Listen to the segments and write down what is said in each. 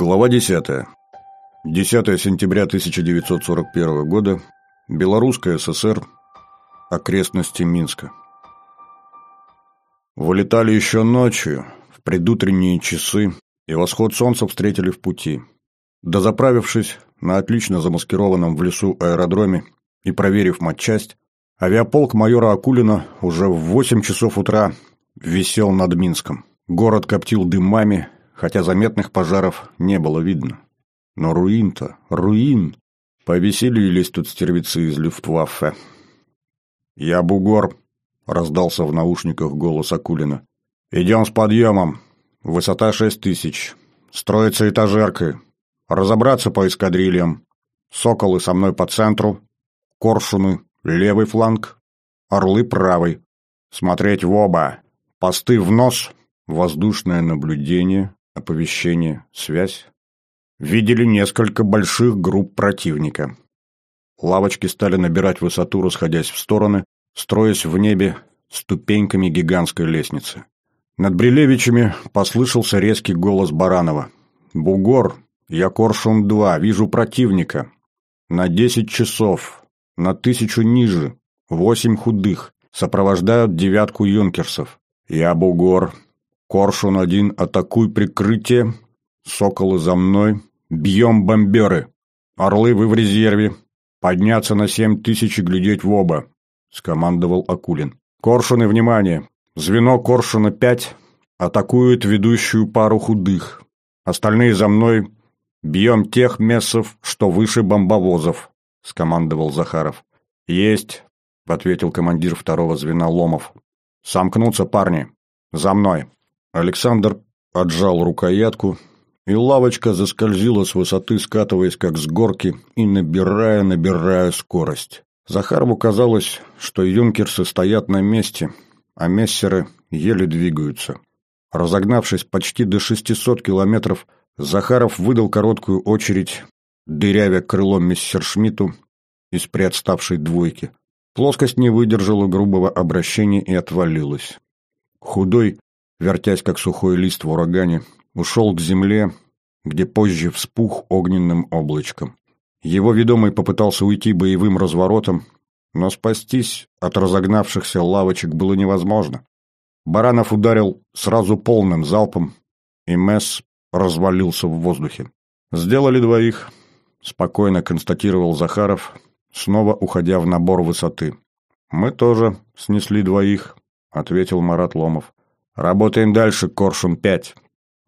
Глава 10. 10 сентября 1941 года. Белорусская ССР. Окрестности Минска. Вылетали еще ночью, в предутренние часы, и восход солнца встретили в пути. Дозаправившись на отлично замаскированном в лесу аэродроме и проверив матчасть, авиаполк майора Акулина уже в 8 часов утра висел над Минском. Город коптил дымами, хотя заметных пожаров не было видно. Но руин-то, руин! Повеселились тут стервицы из Люфтваффе. «Я бугор», — раздался в наушниках голос Акулина. «Идем с подъемом. Высота шесть тысяч. Строится этажеркой. Разобраться по эскадрильям. Соколы со мной по центру. Коршуны — левый фланг. Орлы — правый. Смотреть в оба. Посты в нос. Воздушное наблюдение оповещение, связь. Видели несколько больших групп противника. Лавочки стали набирать высоту, расходясь в стороны, строясь в небе ступеньками гигантской лестницы. Над Брилевичами послышался резкий голос Баранова. «Бугор, я Коршун-2, вижу противника. На десять часов, на тысячу ниже, восемь худых, сопровождают девятку юнкерсов. Я Бугор, Коршун-1, атакуй прикрытие. Соколы за мной. Бьем бомберы. Орлы, вы в резерве. Подняться на семь тысяч и глядеть в оба, скомандовал Акулин. Коршуны, внимание! Звено Коршуна-5 атакует ведущую пару худых. Остальные за мной. Бьем тех мессов, что выше бомбовозов, скомандовал Захаров. Есть, ответил командир второго звена Ломов. Сомкнуться, парни. За мной. Александр отжал рукоятку, и лавочка заскользила с высоты, скатываясь как с горки и набирая, набирая скорость. Захарову казалось, что юнкерсы стоят на месте, а мессеры еле двигаются. Разогнавшись почти до 600 километров, Захаров выдал короткую очередь, дырявя крылом мессершмитту из приотставшей двойки. Плоскость не выдержала грубого обращения и отвалилась. Худой, вертясь как сухой лист в урагане, ушел к земле, где позже вспух огненным облачком. Его ведомый попытался уйти боевым разворотом, но спастись от разогнавшихся лавочек было невозможно. Баранов ударил сразу полным залпом, и Месс развалился в воздухе. «Сделали двоих», — спокойно констатировал Захаров, снова уходя в набор высоты. «Мы тоже снесли двоих», — ответил Марат Ломов. Работаем дальше, Коршун-5.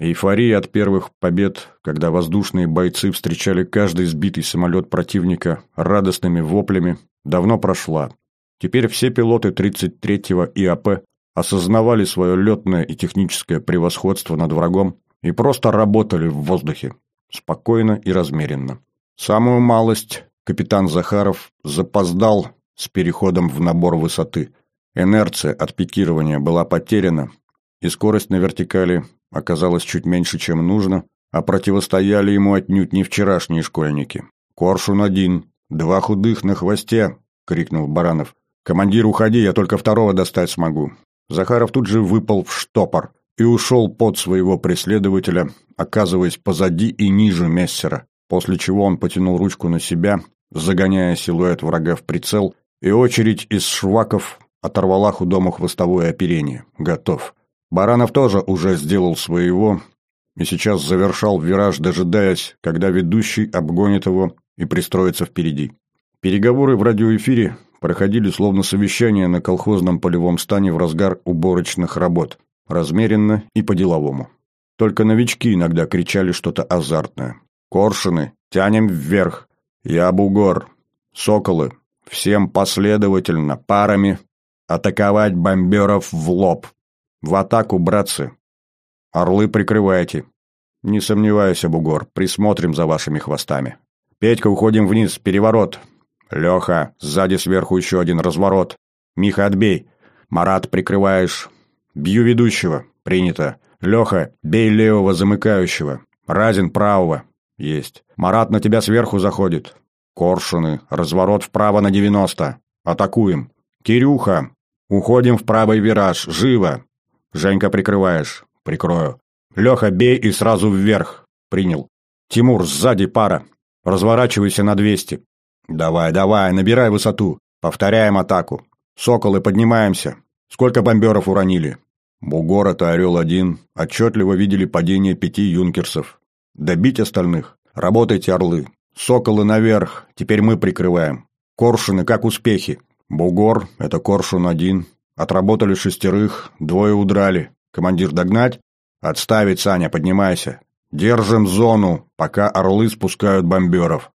Эйфория от первых побед, когда воздушные бойцы встречали каждый сбитый самолет противника радостными воплями, давно прошла. Теперь все пилоты 33-го ИАП осознавали свое летное и техническое превосходство над врагом и просто работали в воздухе, спокойно и размеренно. Самую малость капитан Захаров запоздал с переходом в набор высоты. Инерция от пикирования была потеряна, и скорость на вертикали оказалась чуть меньше, чем нужно, а противостояли ему отнюдь не вчерашние школьники. «Коршун один, два худых на хвосте!» — крикнул Баранов. «Командир, уходи, я только второго достать смогу». Захаров тут же выпал в штопор и ушел под своего преследователя, оказываясь позади и ниже Мессера, после чего он потянул ручку на себя, загоняя силуэт врага в прицел, и очередь из шваков оторвала худому хвостовое оперение. Готов. Баранов тоже уже сделал своего и сейчас завершал вираж, дожидаясь, когда ведущий обгонит его и пристроится впереди. Переговоры в радиоэфире проходили словно совещание на колхозном полевом стане в разгар уборочных работ, размеренно и по-деловому. Только новички иногда кричали что-то азартное. «Коршуны! Тянем вверх! Я бугор! Соколы! Всем последовательно, парами! Атаковать бомберов в лоб!» В атаку, братцы. Орлы прикрывайте. Не сомневайся, бугор, присмотрим за вашими хвостами. Петька, уходим вниз, переворот. Леха, сзади сверху еще один разворот. Миха, отбей. Марат, прикрываешь. Бью ведущего. Принято. Леха, бей левого замыкающего. Разин правого. Есть. Марат на тебя сверху заходит. Коршуны, разворот вправо на девяносто. Атакуем. Кирюха, уходим в правый вираж. Живо. «Женька, прикрываешь?» «Прикрою». «Леха, бей и сразу вверх!» «Принял». Тимур, сзади пара. Разворачивайся на 200. Давай, давай, набирай высоту. Повторяем атаку. Соколы, поднимаемся. Сколько бомберов уронили? Бугор и Орел-1 отчетливо видели падение пяти юнкерсов. Добить остальных? Работайте, орлы. Соколы наверх, теперь мы прикрываем. Коршуны, как успехи? Бугор, это Коршун-1. Отработали шестерых, двое удрали. Командир догнать? Отставить, Саня, поднимайся. Держим зону, пока орлы спускают бомберов.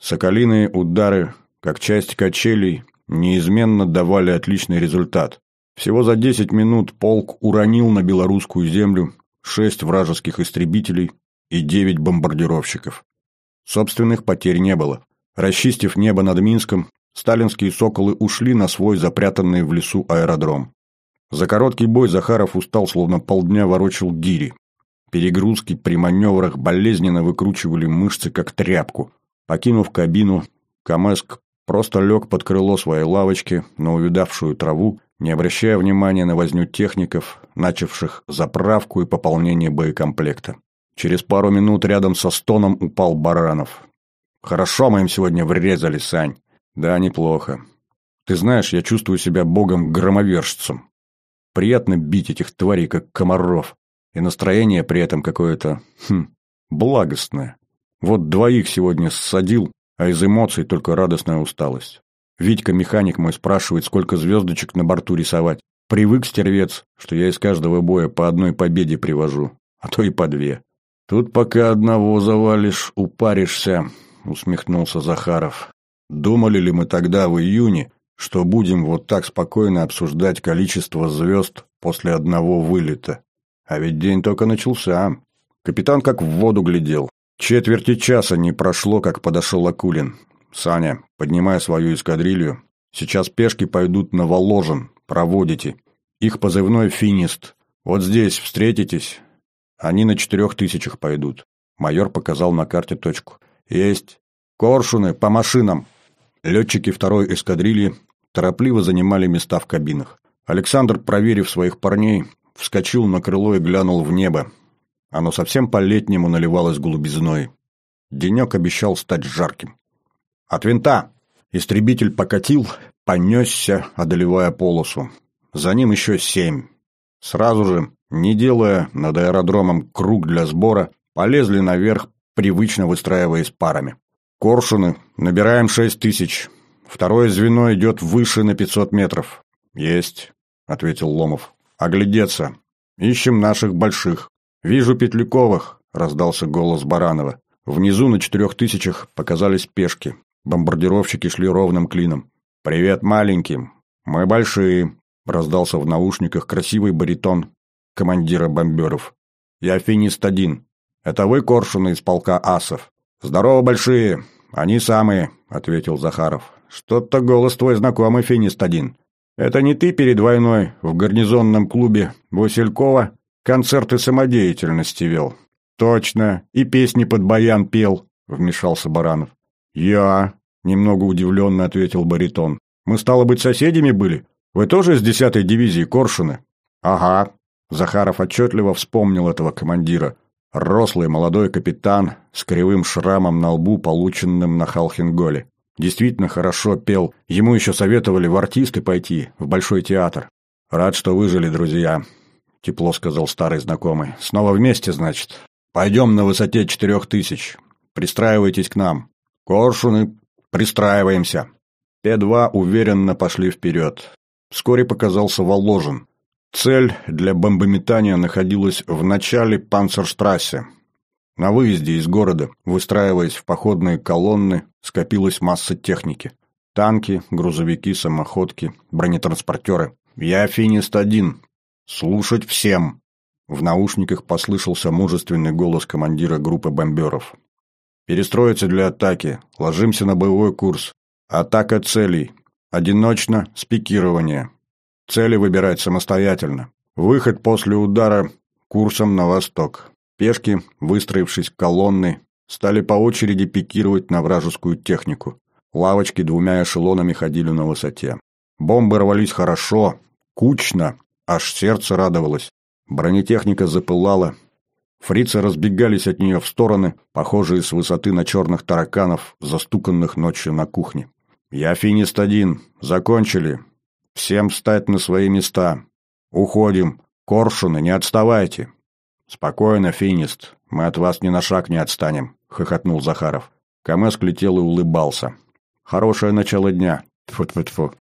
Соколиные удары, как часть качелей, неизменно давали отличный результат. Всего за 10 минут полк уронил на белорусскую землю шесть вражеских истребителей и девять бомбардировщиков. Собственных потерь не было. Расчистив небо над Минском, сталинские «Соколы» ушли на свой запрятанный в лесу аэродром. За короткий бой Захаров устал, словно полдня ворочил гири. Перегрузки при маневрах болезненно выкручивали мышцы, как тряпку. Покинув кабину, Камэск просто лег под крыло своей лавочки на увидавшую траву, не обращая внимания на возню техников, начавших заправку и пополнение боекомплекта. Через пару минут рядом со стоном упал Баранов. «Хорошо мы им сегодня врезали, Сань». «Да, неплохо. Ты знаешь, я чувствую себя богом-громовержцем. Приятно бить этих тварей, как комаров. И настроение при этом какое-то, хм, благостное. Вот двоих сегодня ссадил, а из эмоций только радостная усталость. Витька, механик мой, спрашивает, сколько звездочек на борту рисовать. Привык, стервец, что я из каждого боя по одной победе привожу, а то и по две. Тут пока одного завалишь, упаришься, усмехнулся Захаров. Думали ли мы тогда в июне, что будем вот так спокойно обсуждать количество звезд после одного вылета? А ведь день только начался. Капитан как в воду глядел. Четверти часа не прошло, как подошел Акулин. «Саня, поднимай свою эскадрилью. Сейчас пешки пойдут на Воложен. Проводите. Их позывной «Финист». Вот здесь встретитесь. Они на четырех тысячах пойдут». Майор показал на карте точку. «Есть. Коршуны, по машинам!» Летчики второй эскадрильи торопливо занимали места в кабинах. Александр, проверив своих парней, вскочил на крыло и глянул в небо. Оно совсем по-летнему наливалось голубизной. Денек обещал стать жарким. От винта истребитель покатил, понесся, одолевая полосу. За ним еще семь. Сразу же, не делая над аэродромом круг для сбора, полезли наверх, привычно выстраиваясь парами. «Коршуны, набираем шесть тысяч. Второе звено идет выше на пятьсот метров». «Есть», — ответил Ломов. «Оглядеться. Ищем наших больших». «Вижу Петлюковых», — раздался голос Баранова. Внизу на четырех тысячах показались пешки. Бомбардировщики шли ровным клином. «Привет маленьким! Мы большие!» — раздался в наушниках красивый баритон командира бомберов. «Я финист-1. Это вы, коршуны из полка асов?» «Здорово, большие! Они самые!» — ответил Захаров. «Что-то голос твой знакомый, финист-1. Это не ты перед войной в гарнизонном клубе Василькова концерты самодеятельности вел?» «Точно, и песни под баян пел», — вмешался Баранов. «Я», — немного удивленно ответил баритон. «Мы, стало быть, соседями были? Вы тоже из десятой дивизии Коршуны?» «Ага», — Захаров отчетливо вспомнил этого командира. Рослый молодой капитан с кривым шрамом на лбу, полученным на Халхинголе. Действительно хорошо пел. Ему еще советовали в артисты пойти, в Большой театр. «Рад, что выжили, друзья», — тепло сказал старый знакомый. «Снова вместе, значит? Пойдем на высоте четырех тысяч. Пристраивайтесь к нам». «Коршуны, пристраиваемся!» П-2 уверенно пошли вперед. Вскоре показался Воложен. Цель для бомбометания находилась в начале Панцерштрассе. На выезде из города, выстраиваясь в походные колонны, скопилась масса техники. Танки, грузовики, самоходки, бронетранспортеры. «Я финист-1. Слушать всем!» В наушниках послышался мужественный голос командира группы бомберов. Перестроиться для атаки. Ложимся на боевой курс. Атака целей. Одиночно. Спикирование. Цели выбирать самостоятельно. Выход после удара курсом на восток. Пешки, выстроившись колонны, стали по очереди пикировать на вражескую технику. Лавочки двумя эшелонами ходили на высоте. Бомбы рвались хорошо, кучно, аж сердце радовалось. Бронетехника запылала. Фрицы разбегались от нее в стороны, похожие с высоты на черных тараканов, застуканных ночью на кухне. «Я финист один. Закончили. Всем встать на свои места. Уходим. Коршуны, не отставайте». «Спокойно, финист. Мы от вас ни на шаг не отстанем», — хохотнул Захаров. Камеск летел и улыбался. «Хорошее начало дня. Тьфу-тьфу-тьфу.